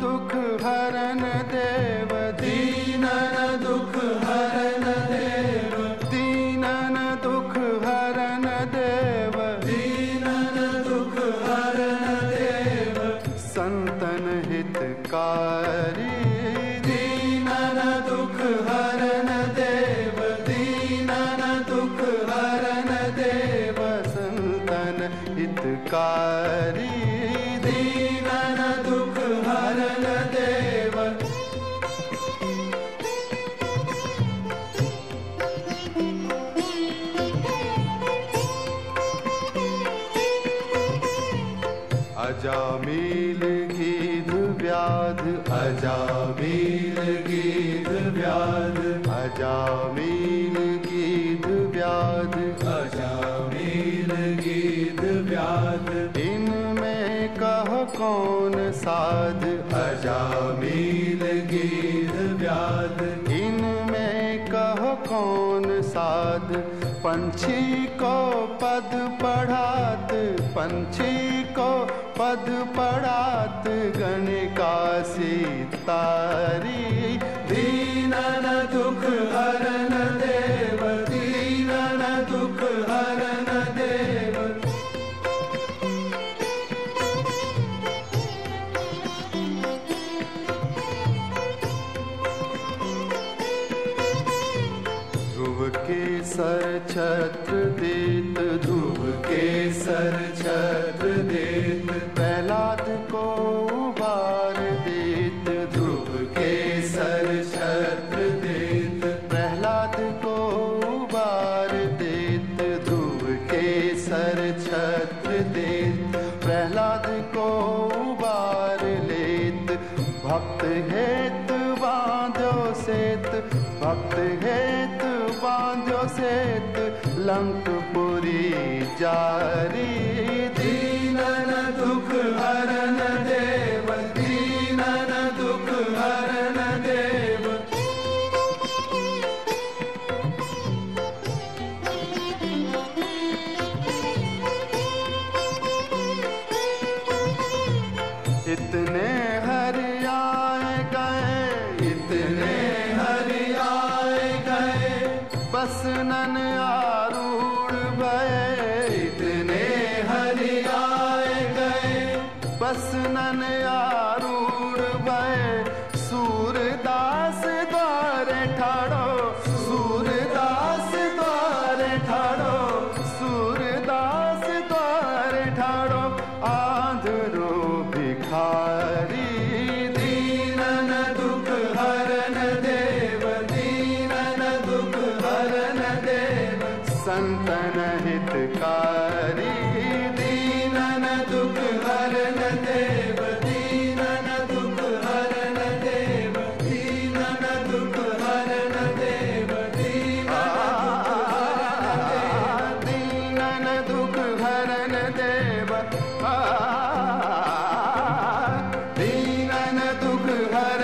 दुख हरन देव दीनन दुख हरन देव। दीनन दुख हरन देव। दीनन दुख हरन देव। संतन हितकारी। दीनन दुख हरन देव। दीनन दुख हरन देव। संतन हितकारी अजामिल गीत व्याध अजामील गीत व्याध अजामिल गीत व्याध अजामील गीत व्याध इनमें कह कौन साध अजामील गीत व्याध इनमें कह कौन साध पंछी को पद पढ़ात पंछी को पद पढ़ात गणिका सीतारी दीनन दुख हरन सर छत्र देत धूप के सर छत्र देत, प्रहलाद को उबार देत धूप के सर छत्र देत, प्रहलाद को उबार देत धूप के सर छत्र देत, प्रहलाद को उबार लेत। भक्त हेत बांधो सेत, भक्त हेत सेत लंकपुरी जारी दीनन दुख हरन देव दीनन दुख हरन देव। इतने बस नन आरूढ़ भये इतने हरियाए गए। बस नन आरूढ़ भय संतन हितकारी दीनन दुख हरन देव दीनन दुख हरन देव दीनन दुख हरन देव दीनन दुख हरन देव दीनन दुख भर